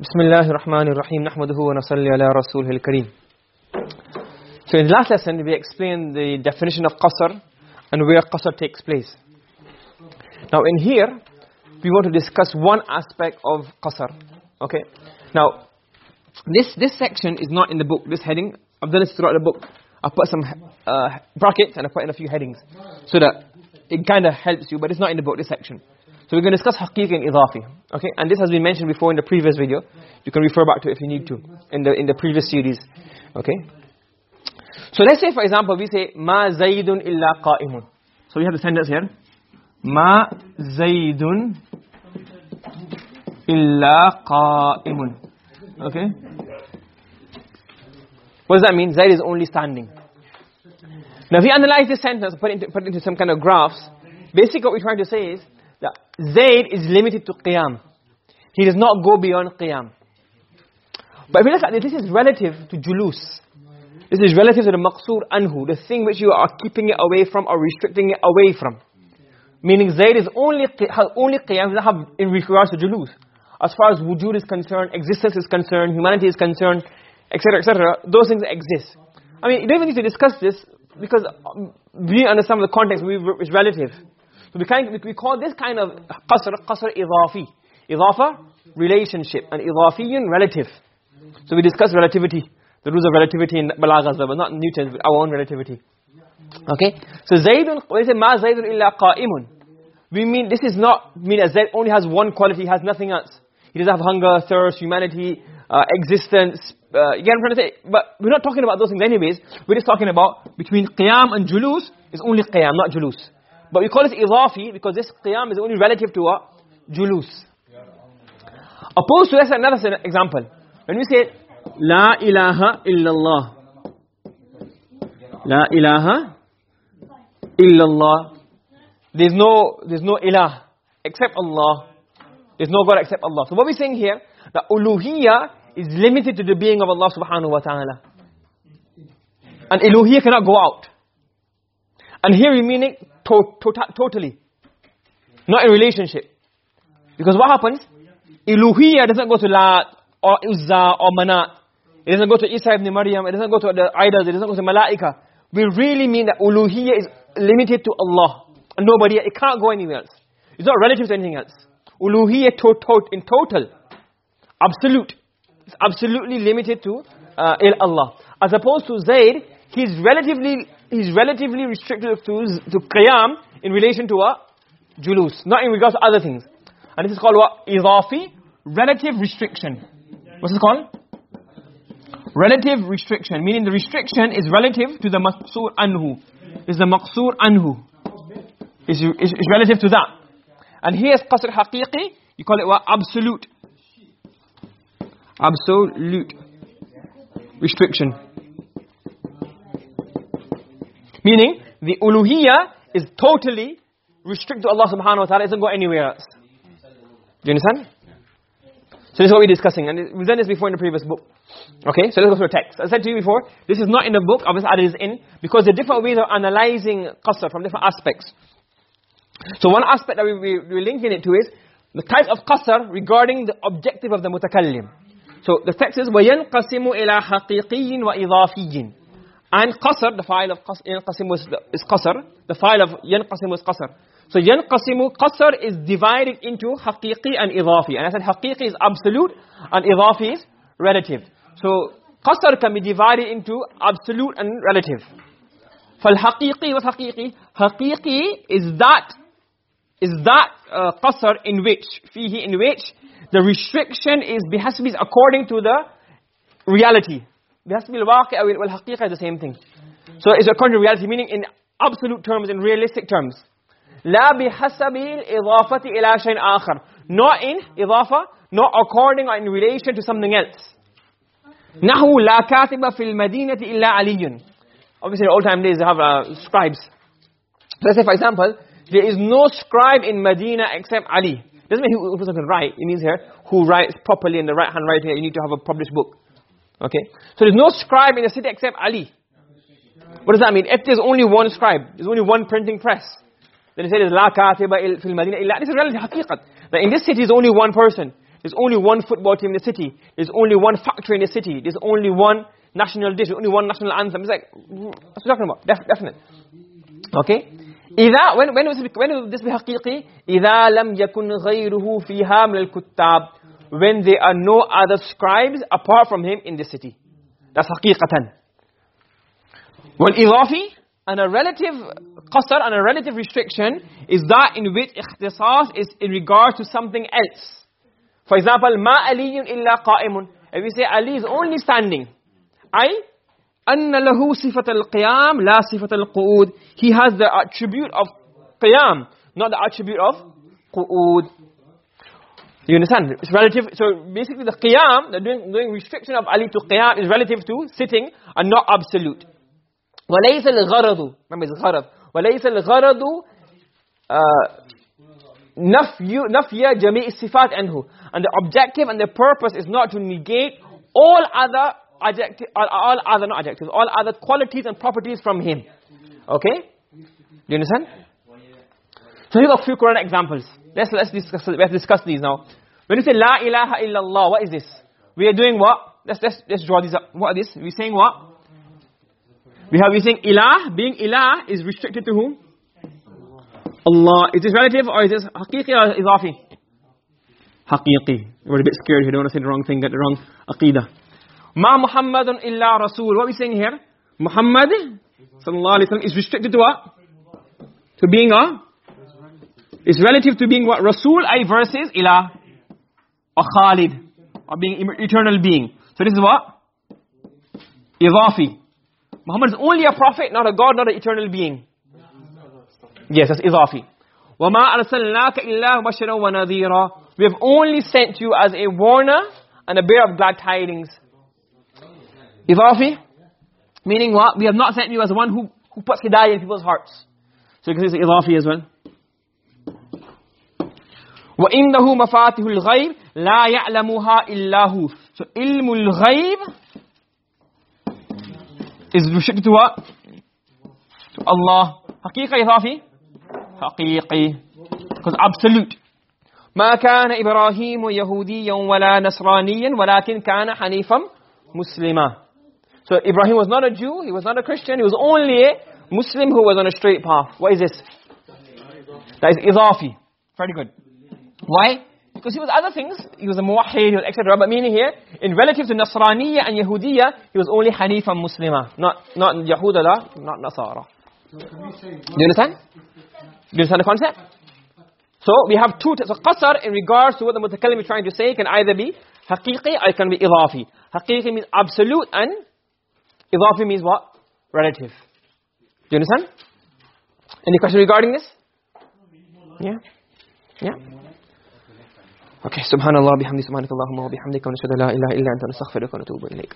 بسم الله الرحمن الرحيم نحمده ونصلي على رسوله الكريم So in the last lesson we explained the definition of qasr and where qasr takes place. Now in here we want to discuss one aspect of qasr. Okay? Now this this section is not in the book, this heading. I've done this throughout the book. I put some uh, brackets and I put in a few headings so that it kind of helps you but it's not in the book this section. So we're going to discuss haqiqi and idafi. Okay? And this has been mentioned before in the previous video. You can refer back to it if you need to in the in the previous series. Okay? So let's say for example we say ma zaidun illa qa'imun. So we have the sentence here. Ma zaidun illa qa'imun. Okay? What does that mean? Zaid is only standing. Now if we analyze this sentence, put it into, put it into some kind of graphs, basically what we're trying to say is that Zayd is limited to qiyam. He does not go beyond qiyam. But if you look at this, this is relative to julus. This is relative to the maqsoor anhu, the thing which you are keeping it away from or restricting it away from. Meaning Zayd is only, only qiyam, have in regards to julus. As far as wujud is concerned, existence is concerned, humanity is concerned, etc., etc., those things exist. I mean, you don't even need to discuss this because we understand the context, it's relative. So we, kind, we call this kind of qasr, qasr idafi. Idafa, relationship, and idafiyun, relative. So we discuss relativity, the rules of relativity in Balagha but not Newton's, but our own relativity. Okay? So Zaydun, when say ma Zaydun illa qa'imun, we mean, this is not, mean that Zayd only has one quality, he has nothing else. He doesn't have hunger, thirst, humanity, uh, existence, uh, I'm trying to say? But we're not talking about those things anyways. We're just talking about between qiyam and julus is only qiyam, not julus. But we call it idafi because this qiyam is only relative to what? Julus. Opposed to, that's another example. When we say, La ilaha illallah. La ilaha illallah. There's no, there's no ilah except Allah. There's no God except Allah. So what we're saying here, that uluhiyya is limited to the being of Allah subhanahu wa ta'ala. And iluhiyya cannot go out. And here we mean it to to totally. Not in relationship. Because what happens? Iluhiyya doesn't go to Lat or Uzza or Manat. It doesn't go to Isa ibn Maryam. It doesn't go to the idols. It doesn't go to Malaika. We really mean that uluhiyya is limited to Allah. Nobody, it can't go anywhere else. It's not relative to anything else. Uluhiyya to, to, in total. Absolute. It's absolutely limited to uh, Allah. As opposed to Zayd, he's relatively he's relatively restricted to to qiyam in relation to what julus not in regards to other things. And this is called what? Idafi relative restriction. What's it called? Relative restriction. Meaning the restriction is relative to the maqsur anhu. Is the maqsur anhu. Is, is is relative to that. And here's qasr haqiqi. You call it what? Absolute. Absolute restriction Meaning, the uluhiyya is totally restricted to Allah subhanahu wa ta'ala. It doesn't go anywhere else. Do you understand? So this is what we're discussing. And we've done this before in the previous book. Okay, so let's go through the text. As I said to you before, this is not in the book. Obviously, added is in. Because there are different ways of analyzing qasr from different aspects. So one aspect that we, we, we're linking it to is the type of qasr regarding the objective of the mutakallim. So the text is وَيَنْقَسِمُ إِلَى حَقِيقِيٍّ وَإِضَافِيٍّ and qasr the file of yanqasim is qasr the file of yanqasim is qasr so yanqasimu qasr is divided into haqiqi and idafi and i said haqiqi is absolute and idafi is relative. So qasr can be divided into absolute and relative. what haqiqi haqiqi is that is that uh, qasr in which fihi in which the restriction is be according to the reality al-waqi' wal haqiqa is the same thing. So it's according to reality meaning in absolute terms in realistic terms. la bihasabi al-idafati ila shay'in akhar not in idafa not according or in relation to something else. nahu la katiba fil madinati illa aliyun obviously in old time days they have uh, scribes. Let's say for example there is no scribe in medina except ali. Doesn't mean who person can write it means here who writes properly in the right hand writing you need to have a published book Okay? So there's no scribe in the city except Ali. What does that mean? If there's only one scribe, there's only one printing press, then it says, La katiba fil madina illa. This is relative haqiqat. That in this city is only one person. there's only one football team in the city there's only one factory in the city there's only one national dish only one national anthem it's like what's we talking about Def definite okay إذا when when was when will this be حقيقي إذا لم يكن غيره فيها من الكتاب when there are no other scribes apart from him in the city that's حقيقة والإضافي and a relative qasr and a relative restriction is that in which ikhtisas is in regard to something else for example ma aliyun illa qa'imun if we say ali is only standing i anna lahu sifat al-qiyam la sifat al-qu'ud he has the attribute of qiyam not the attribute of qu'ud you understand it's relative so basically the qiyam the doing, doing restriction of ali to qiyam is relative to sitting and not absolute وليس الغرض remember it's غرض وليس الغرض نفي نفي جميع الصفات عنه and the objective and the purpose is not to negate all other adjective all other not adjectives all other qualities and properties from him okay do you understand so here are a few Quran examples let's let's discuss let's discuss these now. When you say la ilaha illallah what is this? We are doing what? Let's let's let's draw these up. What is this? We saying what? We have we saying ilah. Being ilah is restricted to whom Allah. Is this relative or is this haqiqi or idafi haqiqi. We're a bit scared here. Don't want to say the wrong thing get the wrong aqidah. Ma muhammadun illa rasul. What we saying here? Muhammad sallallahu alaihi wasallam is restricted to what? To being a is relative to being what rasul i versus ilah or khalid or being eternal being so this is what idafi Muhammad is only a prophet, not a God, not an eternal being. Yes, that's idafi. وَمَا أَرْسَلْنَاكَ إِلَّا بَشَرًا وَنَذِيرًا We have only sent you as a warner and a bearer of glad tidings. Idafi, meaning what? We have not sent you as the one who, who puts hidayah in people's hearts. So you can say idafi as well. وَإِنَّهُ مَفَاتِهُ الْغَيْبِ لَا يَعْلَمُهَا إِلَّا هُ So ilmu al-ghayb is restricted to what? To Allah. حقيقة إضافي? حقيقي. Because absolute. ما كان إبراهيم يهوديا ولا نصرانيا ولكن كان حنيفا مسلما. So Ibrahim was not a Jew, he was not a Christian, he was only a Muslim who was on a straight path. What is this? That is إضافي. Very good. Why? Because he was other things. He was a muwahhid, etc. But meaning here, in relative to Nasraniya and Yahudiya, he was only Hanif and Muslima. Not, not Yahuda, not Nasara. Do you understand? Do you understand the concept? So we have two, so qasar in regards to what the mutakallim is trying to say can either be haqiqi or it can be idafi. Haqiqi means absolute and idafi means what? Relative. Do you understand? Any question regarding this? Yeah? Yeah? Okay, subhanallah bihamdi subhanakallahumma wa bihamdika wa nashhadu la ilaha illa anta nastaghfiruka wa natubu ilayk